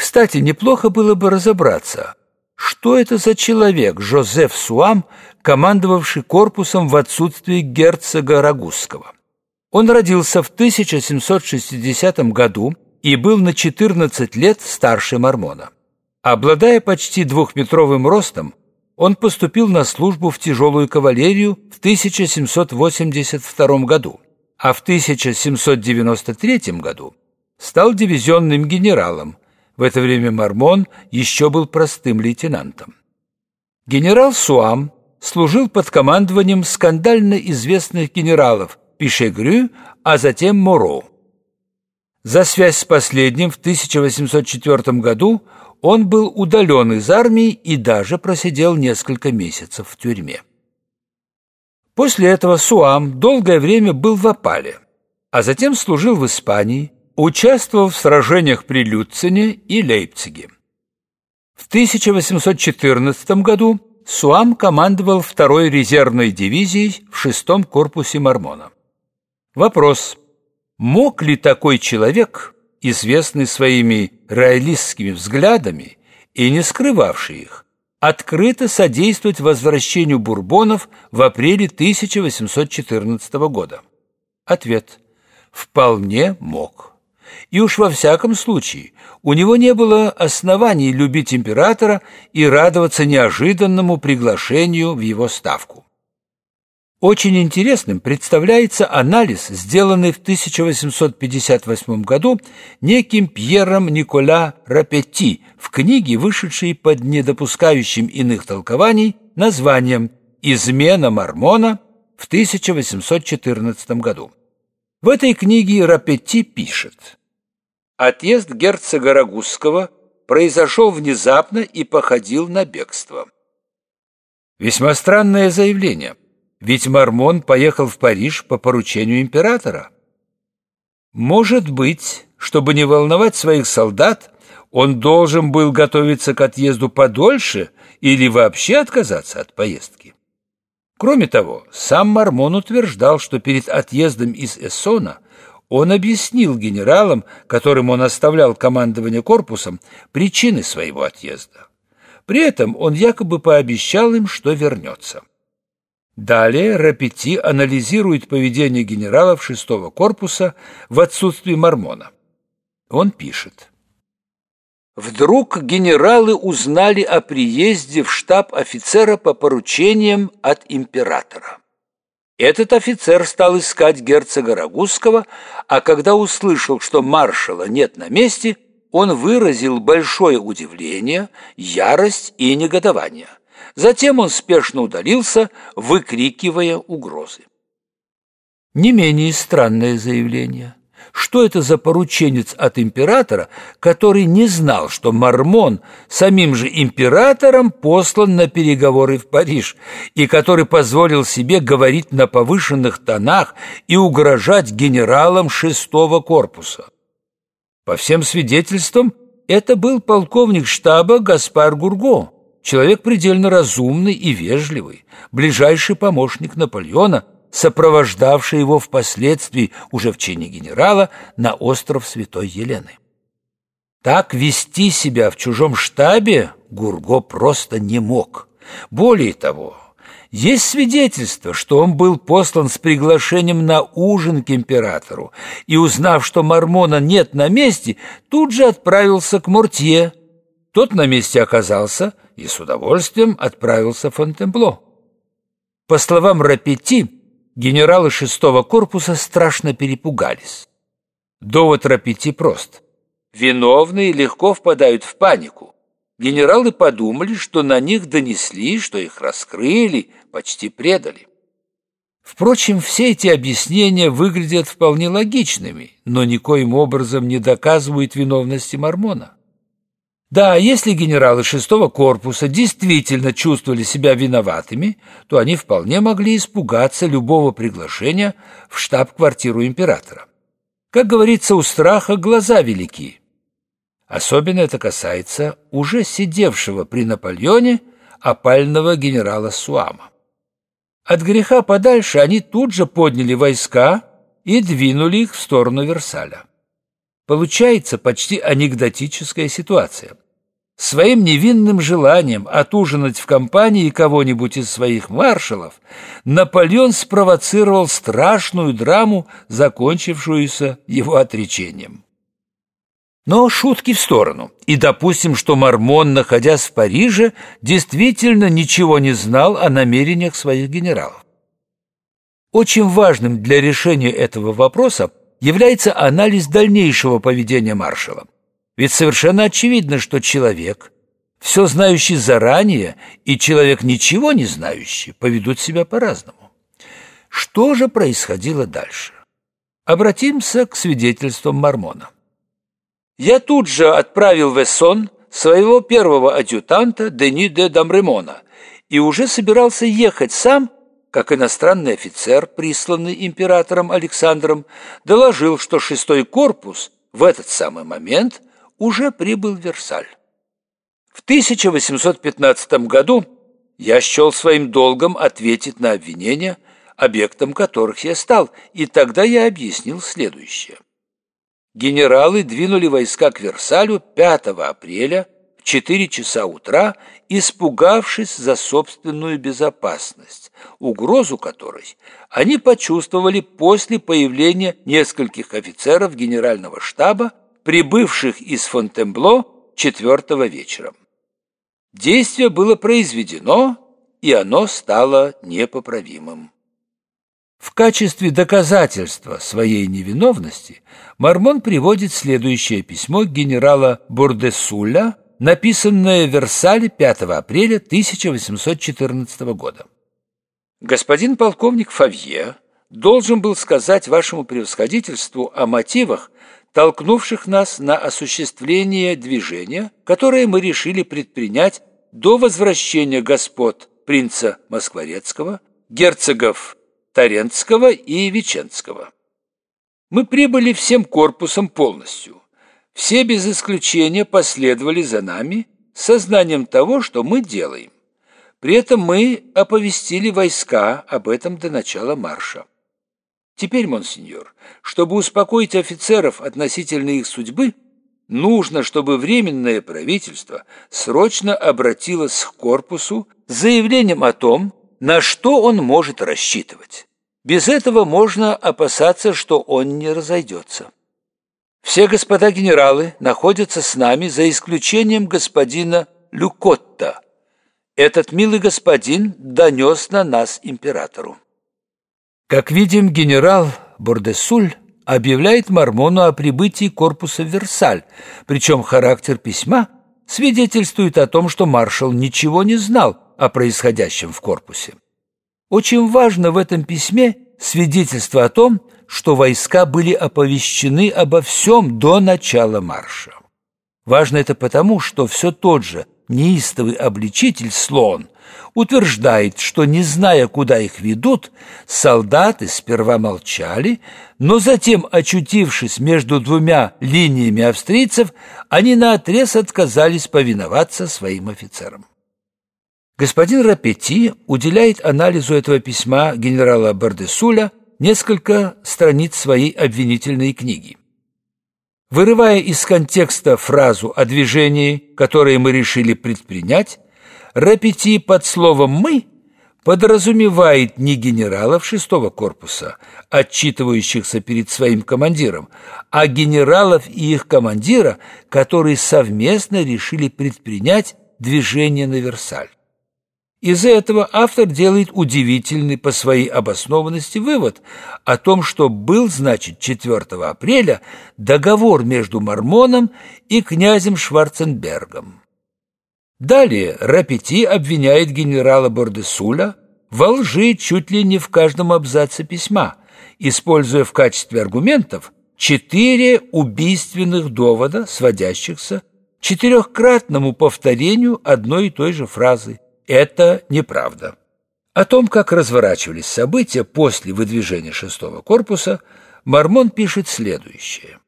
Кстати, неплохо было бы разобраться, что это за человек Жозеф Суам, командовавший корпусом в отсутствии герцога Рагузского. Он родился в 1760 году и был на 14 лет старше Мормона. Обладая почти двухметровым ростом, он поступил на службу в тяжелую кавалерию в 1782 году, а в 1793 году стал дивизионным генералом. В это время Мормон еще был простым лейтенантом. Генерал Суам служил под командованием скандально известных генералов Пишегрю, а затем Моро. За связь с последним в 1804 году он был удален из армии и даже просидел несколько месяцев в тюрьме. После этого Суам долгое время был в опале, а затем служил в Испании, участвовал в сражениях при Люцине и Лейпциге. В 1814 году Суам командовал второй резервной дивизией в шестом корпусе Мормона. Вопрос, мог ли такой человек известный своими роялистскими взглядами и не скрывавший их, открыто содействовать возвращению бурбонов в апреле 1814 года? Ответ – вполне мог. И уж во всяком случае у него не было оснований любить императора и радоваться неожиданному приглашению в его ставку. Очень интересным представляется анализ, сделанный в 1858 году неким Пьером Никола Рапетти в книге, вышедшей под недопускающим иных толкований названием «Измена Мормона» в 1814 году. В этой книге Рапетти пишет «Отъезд герцога Рагузского произошел внезапно и походил на бегство». Весьма странное заявление – ведь Мормон поехал в Париж по поручению императора. Может быть, чтобы не волновать своих солдат, он должен был готовиться к отъезду подольше или вообще отказаться от поездки. Кроме того, сам Мормон утверждал, что перед отъездом из Эссона он объяснил генералам, которым он оставлял командование корпусом, причины своего отъезда. При этом он якобы пообещал им, что вернется. Далее Рапети анализирует поведение генералов шестого корпуса в отсутствии Мормона. Он пишет. Вдруг генералы узнали о приезде в штаб офицера по поручениям от императора. Этот офицер стал искать герцога Рагузского, а когда услышал, что маршала нет на месте, он выразил большое удивление, ярость и негодование. Затем он спешно удалился, выкрикивая угрозы. Не менее странное заявление. Что это за порученец от императора, который не знал, что Мормон самим же императором послан на переговоры в Париж, и который позволил себе говорить на повышенных тонах и угрожать генералам шестого корпуса? По всем свидетельствам, это был полковник штаба Гаспар Гурго человек предельно разумный и вежливый, ближайший помощник Наполеона, сопровождавший его впоследствии уже в чине генерала на остров Святой Елены. Так вести себя в чужом штабе Гурго просто не мог. Более того, есть свидетельство, что он был послан с приглашением на ужин к императору и, узнав, что Мормона нет на месте, тут же отправился к Мортье. Тот на месте оказался – и с удовольствием отправился в Фонтенбло. По словам Рапети, генералы шестого корпуса страшно перепугались. Довод Рапети прост. Виновные легко впадают в панику. Генералы подумали, что на них донесли, что их раскрыли, почти предали. Впрочем, все эти объяснения выглядят вполне логичными, но никоим образом не доказывают виновности Мормона. Да, если генералы шестого корпуса действительно чувствовали себя виноватыми, то они вполне могли испугаться любого приглашения в штаб-квартиру императора. Как говорится, у страха глаза велики. Особенно это касается уже сидевшего при Наполеоне опального генерала Суама. От греха подальше они тут же подняли войска и двинули их в сторону Версаля. Получается почти анекдотическая ситуация. Своим невинным желанием отужинать в компании кого-нибудь из своих маршалов Наполеон спровоцировал страшную драму, закончившуюся его отречением. Но шутки в сторону. И допустим, что Мормон, находясь в Париже, действительно ничего не знал о намерениях своих генералов. Очень важным для решения этого вопроса является анализ дальнейшего поведения маршала. Ведь совершенно очевидно, что человек, все знающий заранее, и человек, ничего не знающий, поведут себя по-разному. Что же происходило дальше? Обратимся к свидетельствам Мормона. Я тут же отправил в Эссон своего первого адъютанта Дени де Дамремона и уже собирался ехать сам, как иностранный офицер, присланный императором Александром, доложил, что шестой корпус в этот самый момент уже прибыл в Версаль. В 1815 году я счел своим долгом ответить на обвинения, объектом которых я стал, и тогда я объяснил следующее – генералы двинули войска к Версалю 5 апреля в 4 часа утра, испугавшись за собственную безопасность, угрозу которой они почувствовали после появления нескольких офицеров генерального штаба, прибывших из Фонтенбло 4 вечером. Действие было произведено, и оно стало непоправимым. В качестве доказательства своей невиновности Мормон приводит следующее письмо генерала Бурдесуля, написанное в Версале 5 апреля 1814 года. «Господин полковник Фавье должен был сказать вашему превосходительству о мотивах, толкнувших нас на осуществление движения, которое мы решили предпринять до возвращения господ принца Москворецкого, герцогов Тарентского и Веченского. Мы прибыли всем корпусом полностью. Все без исключения последовали за нами с сознанием того, что мы делаем. При этом мы оповестили войска об этом до начала марша. Теперь, монсеньор, чтобы успокоить офицеров относительно их судьбы, нужно, чтобы Временное правительство срочно обратилось к корпусу с заявлением о том, на что он может рассчитывать. Без этого можно опасаться, что он не разойдется. Все господа генералы находятся с нами за исключением господина Люкотта. Этот милый господин донес на нас императору. Как видим, генерал Бордесуль объявляет Мормону о прибытии корпуса в Версаль, причем характер письма свидетельствует о том, что маршал ничего не знал о происходящем в корпусе. Очень важно в этом письме свидетельство о том, что войска были оповещены обо всем до начала марша. Важно это потому, что все тот же неистовый обличитель Слон утверждает, что, не зная, куда их ведут, солдаты сперва молчали, но затем, очутившись между двумя линиями австрийцев, они наотрез отказались повиноваться своим офицерам. Господин Рапети уделяет анализу этого письма генерала Бардесуля несколько страниц своей обвинительной книги. Вырывая из контекста фразу о движении, которое мы решили предпринять, Рапети под словом «мы» подразумевает не генералов шестого корпуса, отчитывающихся перед своим командиром, а генералов и их командира, которые совместно решили предпринять движение на Версаль. Из-за этого автор делает удивительный по своей обоснованности вывод о том, что был, значит, 4 апреля договор между Мормоном и князем Шварценбергом. Далее Рапети обвиняет генерала Бордесуля во лжи чуть ли не в каждом абзаце письма, используя в качестве аргументов четыре убийственных довода, сводящихся к четырехкратному повторению одной и той же фразы – это неправда. О том, как разворачивались события после выдвижения шестого корпуса, Мормон пишет следующее.